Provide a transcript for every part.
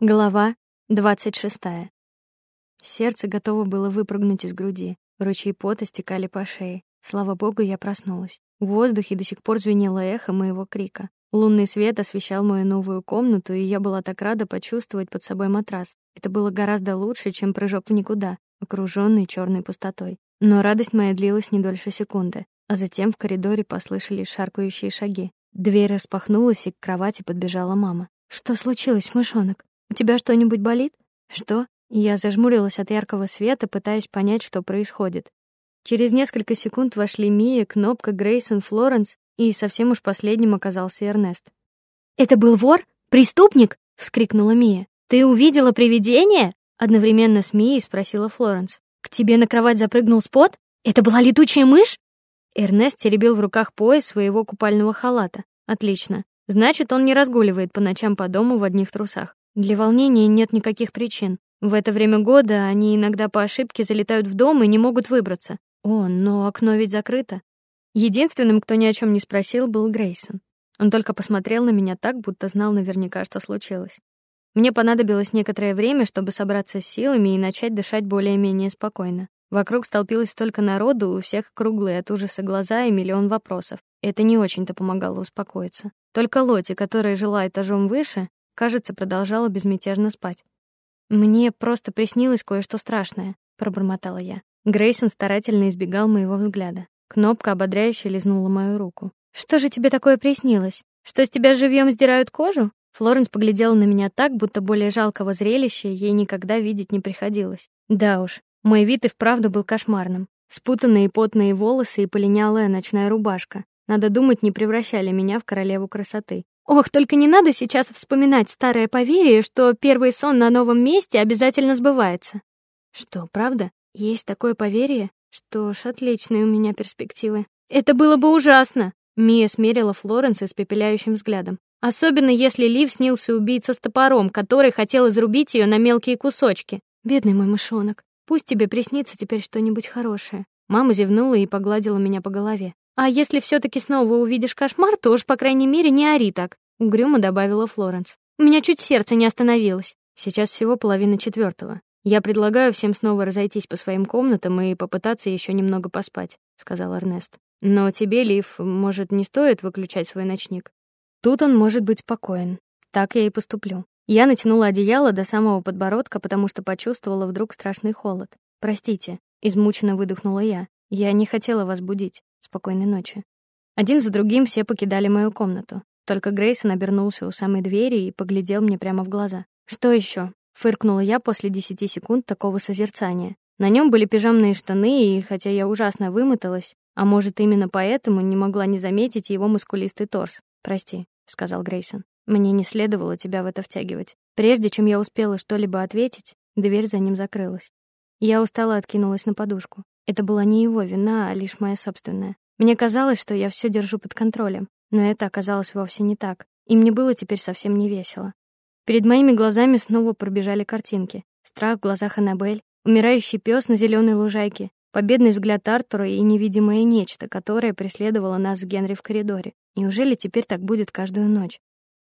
Глава 26. Сердце готово было выпрыгнуть из груди. Ручьи пота стекали по шее. Слава богу, я проснулась. В воздухе до сих пор звенело эхо моего крика. Лунный свет освещал мою новую комнату, и я была так рада почувствовать под собой матрас. Это было гораздо лучше, чем прыжок в никуда, окружённый черной пустотой. Но радость моя длилась не дольше секунды, а затем в коридоре послышались шаркающие шаги. Дверь распахнулась, и к кровати подбежала мама. Что случилось, мышонок? У тебя что-нибудь болит? Что? Я зажмурилась от яркого света, пытаясь понять, что происходит. Через несколько секунд вошли Мия, Кнопка, Грейсон, Флоренс, и совсем уж последним оказался Эрнест. Это был вор? Преступник? вскрикнула Мия. Ты увидела привидение? одновременно с Мией спросила Флоренс. К тебе на кровать запрыгнул спот? Это была летучая мышь? Эрнест теребил в руках пояс своего купального халата. Отлично. Значит, он не разгуливает по ночам по дому в одних трусах. Для волнения нет никаких причин. В это время года они иногда по ошибке залетают в дом и не могут выбраться. О, но окно ведь закрыто. Единственным, кто ни о чем не спросил, был Грейсон. Он только посмотрел на меня так, будто знал наверняка, что случилось. Мне понадобилось некоторое время, чтобы собраться с силами и начать дышать более-менее спокойно. Вокруг столпилось столько народу, у всех круглые от ужаса глаза и миллион вопросов. Это не очень-то помогало успокоиться. Только Лоти, которая жила этажом выше, кажется, продолжала безмятежно спать. Мне просто приснилось кое-что страшное, пробормотала я. Грейсон старательно избегал моего взгляда. Кнопка ободряюще лизнула мою руку. Что же тебе такое приснилось? Что с тебя живьем сдирают кожу? Флоренс поглядела на меня так, будто более жалкого зрелища ей никогда видеть не приходилось. Да уж, мой вид и вправду был кошмарным. Спутанные потные волосы и полинялая ночная рубашка. Надо думать, не превращали меня в королеву красоты. Ох, только не надо сейчас вспоминать старое поверье, что первый сон на новом месте обязательно сбывается. Что, правда? Есть такое поверье? Что ж, отличные у меня перспективы. Это было бы ужасно. Мия смерила Флоренс испепеляющим взглядом. Особенно если Лив снился убийца с топором, который хотел изрубить ее на мелкие кусочки. Бедный мой мышонок. Пусть тебе приснится теперь что-нибудь хорошее. Мама зевнула и погладила меня по голове. А если все таки снова увидишь кошмар, то уж по крайней мере не ори так, угрюмо добавила Флоренс. У меня чуть сердце не остановилось. Сейчас всего половина четвертого. Я предлагаю всем снова разойтись по своим комнатам и попытаться еще немного поспать, сказал Эрнест. Но тебе, Лив, может, не стоит выключать свой ночник. Тут он может быть спокоен. Так я и поступлю. Я натянула одеяло до самого подбородка, потому что почувствовала вдруг страшный холод. Простите, измученно выдохнула я. Я не хотела вас будить. Спокойной ночи. Один за другим все покидали мою комнату. Только Грейсон обернулся у самой двери и поглядел мне прямо в глаза. Что еще? фыркнула я после десяти секунд такого созерцания. На нем были пижамные штаны, и хотя я ужасно вымоталась, а может, именно поэтому не могла не заметить его мускулистый торс. "Прости", сказал Грейсон. "Мне не следовало тебя в это втягивать". Прежде чем я успела что-либо ответить, дверь за ним закрылась. Я устало откинулась на подушку. Это была не его вина, а лишь моя собственная. Мне казалось, что я все держу под контролем, но это оказалось вовсе не так, и мне было теперь совсем не весело. Перед моими глазами снова пробежали картинки: страх в глазах Анабель, умирающий пес на зеленой лужайке, победный взгляд Артура и невидимое нечто, которое преследовало нас с Генри в коридоре. Неужели теперь так будет каждую ночь?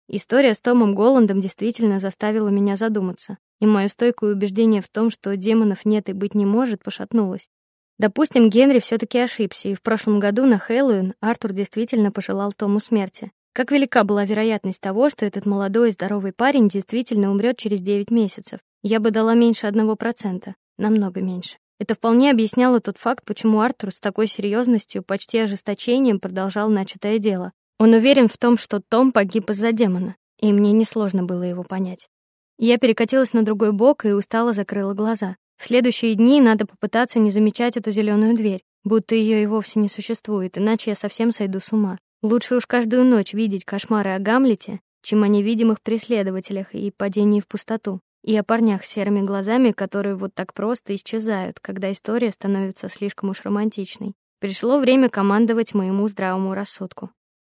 История с Томом Голландом действительно заставила меня задуматься, и мое стойкое убеждение в том, что демонов нет и быть не может, пошатнулось. Допустим, Генри все таки ошибся, и в прошлом году на Хэллоуин Артур действительно пожелал Тому смерти. Как велика была вероятность того, что этот молодой и здоровый парень действительно умрет через 9 месяцев? Я бы дала меньше одного процента, намного меньше. Это вполне объясняло тот факт, почему Артур с такой серьезностью, почти ожесточением продолжал начатое дело. Он уверен в том, что Том погиб из-за демона, и мне несложно было его понять. Я перекатилась на другой бок и устало закрыла глаза. В следующие дни надо попытаться не замечать эту зеленую дверь, будто ее и вовсе не существует, иначе я совсем сойду с ума. Лучше уж каждую ночь видеть кошмары о Гамлете, чем о невидимых преследователях и падении в пустоту, и о парнях с серыми глазами, которые вот так просто исчезают, когда история становится слишком уж романтичной. Пришло время командовать моему здравому рассудку.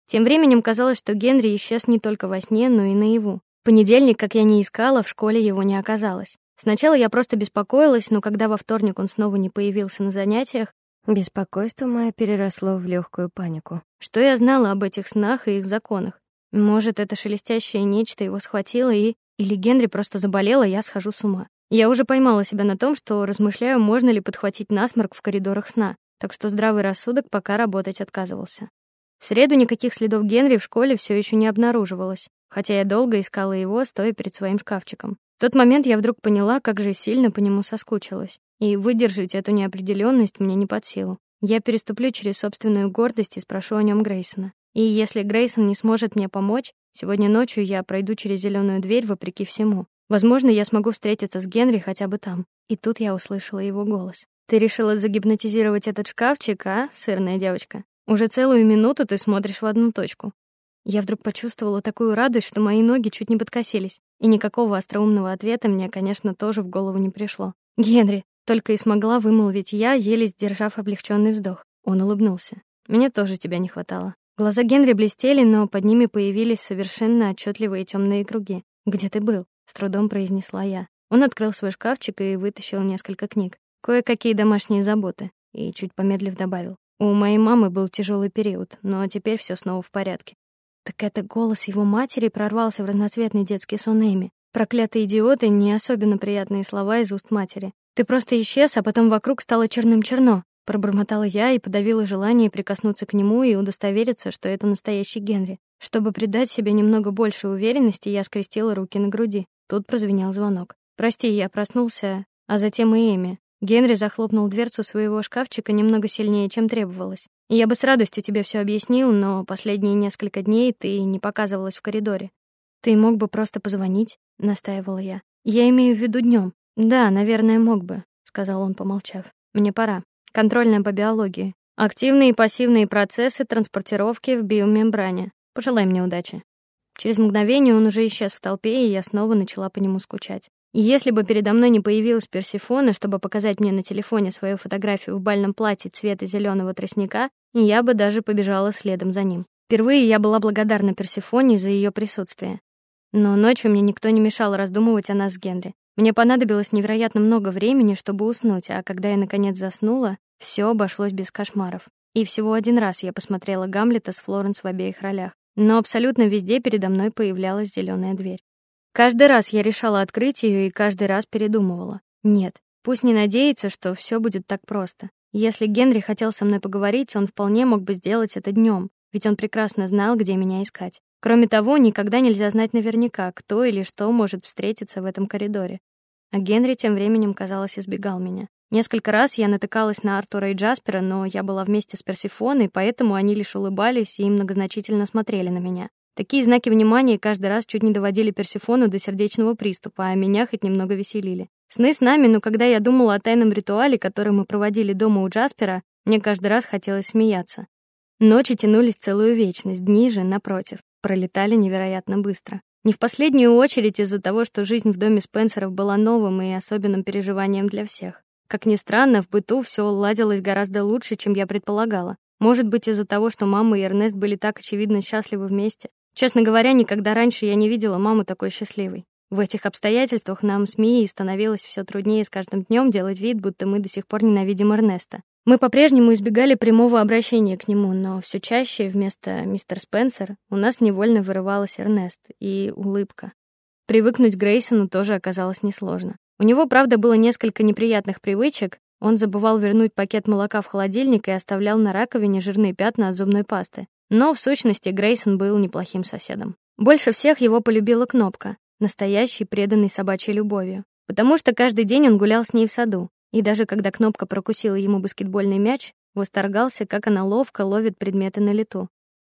Тем временем казалось, что Генри исчез не только во сне, но и наяву. Понедельник, как я не искала, в школе его не оказалось. Сначала я просто беспокоилась, но когда во вторник он снова не появился на занятиях, беспокойство мое переросло в легкую панику. Что я знала об этих снах и их законах? Может, это шелестящее нечто его схватило и Или Генри просто заболел, а я схожу с ума. Я уже поймала себя на том, что размышляю, можно ли подхватить насморк в коридорах сна, так что здравый рассудок пока работать отказывался. В среду никаких следов Генри в школе все еще не обнаруживалось, хотя я долго искала его, стоя перед своим шкафчиком. В тот момент я вдруг поняла, как же сильно по нему соскучилась, и выдержать эту неопределенность мне не под силу. Я переступлю через собственную гордость и спрошу о нем Грейсона. И если Грейсон не сможет мне помочь, сегодня ночью я пройду через зеленую дверь вопреки всему. Возможно, я смогу встретиться с Генри хотя бы там. И тут я услышала его голос. Ты решила загипнотизировать этот шкафчик, а, сырная девочка? Уже целую минуту ты смотришь в одну точку. Я вдруг почувствовала такую радость, что мои ноги чуть не подкосились, и никакого остроумного ответа мне, конечно, тоже в голову не пришло. Генри, только и смогла вымолвить я, еле сдержав облегченный вздох. Он улыбнулся. Мне тоже тебя не хватало. Глаза Генри блестели, но под ними появились совершенно отчетливые темные круги. Где ты был? с трудом произнесла я. Он открыл свой шкафчик и вытащил несколько книг. Кое-какие домашние заботы, и чуть помедлив добавил: "У моей мамы был тяжелый период, но теперь все снова в порядке". Так это голос его матери прорвался в разноцветный детский сон Эми. Проклятые идиоты, не особенно приятные слова из уст матери. Ты просто исчез, а потом вокруг стало черным-черно, пробормотала я и подавила желание прикоснуться к нему и удостовериться, что это настоящий Генри. Чтобы придать себе немного больше уверенности, я скрестила руки на груди. Тут прозвенел звонок. Прости, я проснулся, а затем и Эми. Генри захлопнул дверцу своего шкафчика немного сильнее, чем требовалось. Я бы с радостью тебе все объяснил, но последние несколько дней ты не показывалась в коридоре. Ты мог бы просто позвонить, настаивала я. Я имею в виду днем. Да, наверное, мог бы, сказал он, помолчав. Мне пора. Контрольная по биологии. Активные и пассивные процессы транспортировки в биомембране. Пожелай мне удачи. Через мгновение он уже исчез в толпе, и я снова начала по нему скучать. Если бы передо мной не появилась Персефона, чтобы показать мне на телефоне свою фотографию в бальном платье цвета зеленого тростника, я бы даже побежала следом за ним. Впервые я была благодарна Персефоне за ее присутствие. Но ночью мне никто не мешал раздумывать о нас с Генри. Мне понадобилось невероятно много времени, чтобы уснуть, а когда я наконец заснула, все обошлось без кошмаров. И всего один раз я посмотрела Гамлета с Флоренс в обеих ролях но абсолютно везде передо мной появлялась зеленая дверь. Каждый раз я решала открыть ее и каждый раз передумывала. Нет, пусть не надеется, что все будет так просто. Если Генри хотел со мной поговорить, он вполне мог бы сделать это днем, ведь он прекрасно знал, где меня искать. Кроме того, никогда нельзя знать наверняка, кто или что может встретиться в этом коридоре. А Генри тем временем, казалось, избегал меня. Несколько раз я натыкалась на Артура и Джаспера, но я была вместе с Персефоной, поэтому они лишь улыбались и многозначительно смотрели на меня. Такие знаки внимания каждый раз чуть не доводили Персефону до сердечного приступа, а меня хоть немного веселили. Сны с нами, но когда я думала о тайном ритуале, который мы проводили дома у Джаспера, мне каждый раз хотелось смеяться. Ночи тянулись целую вечность, дни же, напротив, пролетали невероятно быстро. Не в последнюю очередь из-за того, что жизнь в доме Спенсеров была новым и особенным переживанием для всех. Как ни странно, в быту все ладилось гораздо лучше, чем я предполагала. Может быть, из-за того, что мама и Эрнест были так очевидно счастливы вместе. Честно говоря, никогда раньше я не видела маму такой счастливой. В этих обстоятельствах нам с Мией становилось все труднее с каждым днем делать вид, будто мы до сих пор ненавидим Эрнеста. Мы по-прежнему избегали прямого обращения к нему, но все чаще вместо мистер Спенсер у нас невольно вырывалась Эрнест и улыбка. Привыкнуть к Грейсону тоже оказалось несложно. У него, правда, было несколько неприятных привычек. Он забывал вернуть пакет молока в холодильник и оставлял на раковине жирные пятна от зубной пасты. Но в сущности Грейсон был неплохим соседом. Больше всех его полюбила Кнопка, настоящий преданный собачьей любовью, потому что каждый день он гулял с ней в саду, и даже когда Кнопка прокусила ему баскетбольный мяч, восторгался, как она ловко ловит предметы на лету.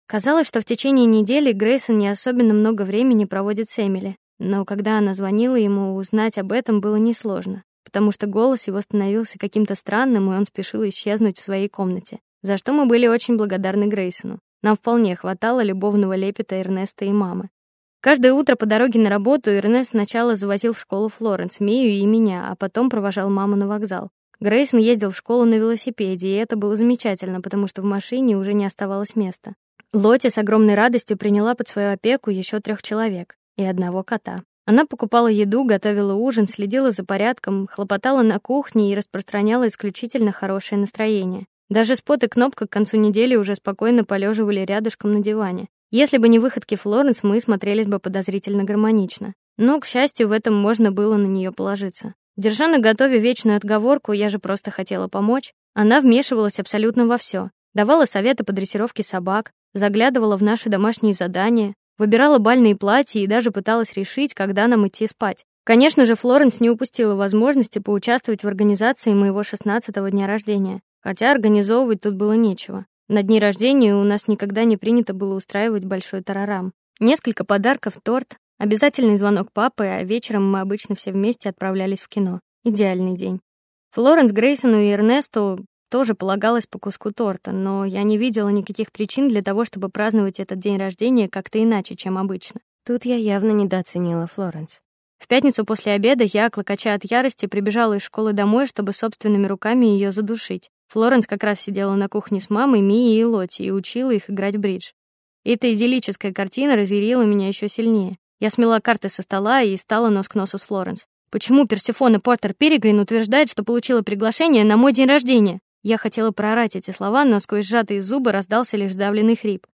Казалось, что в течение недели Грейсон не особенно много времени проводит с Эмили, но когда она звонила ему, узнать об этом было несложно, потому что голос его становился каким-то странным, и он спешил исчезнуть в своей комнате. За что мы были очень благодарны Грейсону. Нам вполне хватало любовного лепета Эрнеста и мамы. Каждое утро по дороге на работу Эрнест сначала завозил в школу Флоренс, Мию и меня, а потом провожал маму на вокзал. Грейсон ездил в школу на велосипеде, и это было замечательно, потому что в машине уже не оставалось места. Лоти с огромной радостью приняла под свою опеку еще трех человек и одного кота. Она покупала еду, готовила ужин, следила за порядком, хлопотала на кухне и распространяла исключительно хорошее настроение. Даже Спот и Кнопка к концу недели уже спокойно полеживали рядышком на диване. Если бы не выходки Флоренс, мы смотрелись бы подозрительно гармонично. Но, к счастью, в этом можно было на нее положиться. Держа на готове вечную отговорку, я же просто хотела помочь, она вмешивалась абсолютно во все, давала советы по дрессировке собак, заглядывала в наши домашние задания, выбирала бальные платья и даже пыталась решить, когда нам идти спать. Конечно же, Флоренс не упустила возможности поучаствовать в организации моего шестнадцатого дня рождения, хотя организовывать тут было нечего. На дни рождения у нас никогда не принято было устраивать большой тарарам. Несколько подарков, торт, обязательный звонок папы, а вечером мы обычно все вместе отправлялись в кино. Идеальный день. Флоренс Грейсону и Эрнесту тоже полагалось по куску торта, но я не видела никаких причин для того, чтобы праздновать этот день рождения как-то иначе, чем обычно. Тут я явно недооценила Флоренс. В пятницу после обеда я, клокоча от ярости, прибежала из школы домой, чтобы собственными руками ее задушить. Флоренс как раз сидела на кухне с мамой, Мией и Лоти и учила их играть в бридж. Эта идиллическая картина разъярила меня еще сильнее. Я смела карты со стола и стала нос к носу с Флоренс. Почему Персефона Портер Перегрин утверждает, что получила приглашение на мой день рождения? Я хотела проорать эти слова, но сквозь сжатые зубы раздался лишь сдавленный хрип.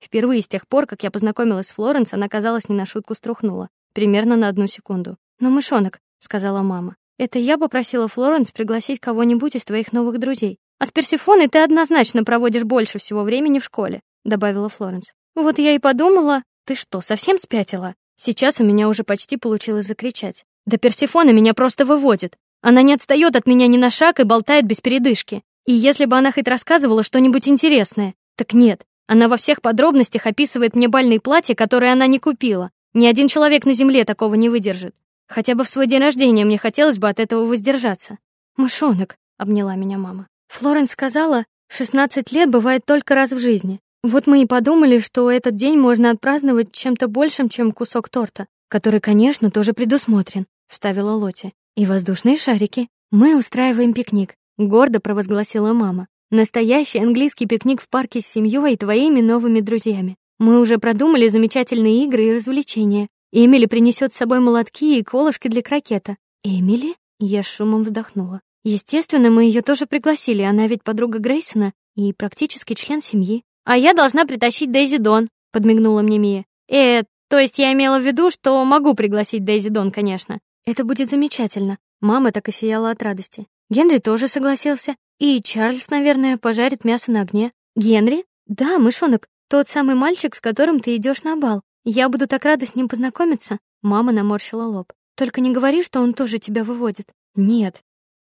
Впервые с тех пор, как я познакомилась с Флоренс, она, казалось, не на шутку струхнула, примерно на одну секунду. "Но мышонок", сказала мама. "Это я попросила Флоренс пригласить кого-нибудь из твоих новых друзей. А с Персефоной ты однозначно проводишь больше всего времени в школе", добавила Флоренс. "Вот я и подумала, ты что, совсем спятила?" Сейчас у меня уже почти получилось закричать. Да Персефона меня просто выводит. Она не отстает от меня ни на шаг и болтает без передышки. И если бы она хоть рассказывала что-нибудь интересное, так нет. Она во всех подробностях описывает мне бальные платья, которые она не купила. Ни один человек на земле такого не выдержит. Хотя бы в свой день рождения мне хотелось бы от этого воздержаться. Мышонок, обняла меня мама. Флоренс сказала, 16 лет бывает только раз в жизни. Вот мы и подумали, что этот день можно отпраздновать чем-то большим, чем кусок торта, который, конечно, тоже предусмотрен, вставила Лоти. И воздушные шарики. Мы устраиваем пикник гордо провозгласила мама. Настоящий английский пикник в парке с семьей и твоими новыми друзьями. Мы уже продумали замечательные игры и развлечения. Эмили принесет с собой молотки и колышки для крокета. Эмили? Я шумом вздохнула. Естественно, мы ее тоже пригласили, она ведь подруга Грейсона и практически член семьи. А я должна притащить Дейзи Дон, подмигнула мне Мия. Э, то есть я имела в виду, что могу пригласить Дейзи Дон, конечно. Это будет замечательно. Мама так и сияла от радости. Генри тоже согласился. И Чарльз, наверное, пожарит мясо на огне. Генри? Да, мышонок, тот самый мальчик, с которым ты идешь на бал. Я буду так рада с ним познакомиться. Мама наморщила лоб. Только не говори, что он тоже тебя выводит. Нет.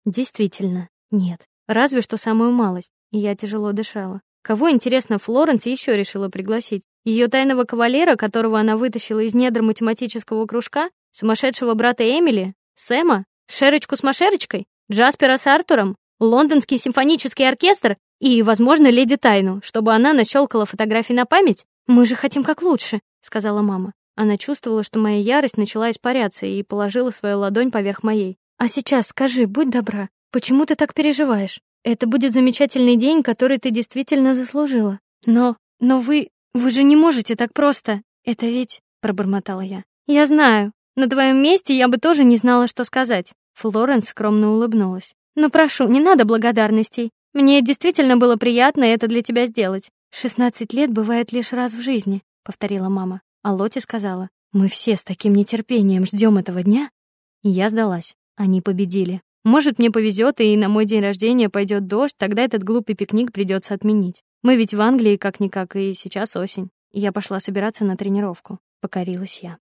Действительно, нет. Разве что самую малость. И я тяжело дышала. Кого, интересно, Флоренс еще решила пригласить? Ее тайного кавалера, которого она вытащила из недр математического кружка, сумасшедшего брата Эмили, Сэма, Шерочку с Машерочкой? Джаспера с Артуром, лондонский симфонический оркестр и, возможно, леди Тайну, чтобы она нащелкала фотографии на память. Мы же хотим как лучше, сказала мама. Она чувствовала, что моя ярость начала испаряться и положила свою ладонь поверх моей. А сейчас скажи, будь добра, почему ты так переживаешь? Это будет замечательный день, который ты действительно заслужила. Но, но вы, вы же не можете так просто. Это ведь, пробормотала я. Я знаю. На твоем месте я бы тоже не знала, что сказать. Флоренс скромно улыбнулась. Но прошу, не надо благодарностей. Мне действительно было приятно это для тебя сделать. Шестнадцать лет бывает лишь раз в жизни, повторила мама. А Лоти сказала: "Мы все с таким нетерпением ждем этого дня". Я сдалась. Они победили. Может, мне повезет, и на мой день рождения пойдет дождь, тогда этот глупый пикник придется отменить. Мы ведь в Англии как никак, и сейчас осень. Я пошла собираться на тренировку. Покорилась я.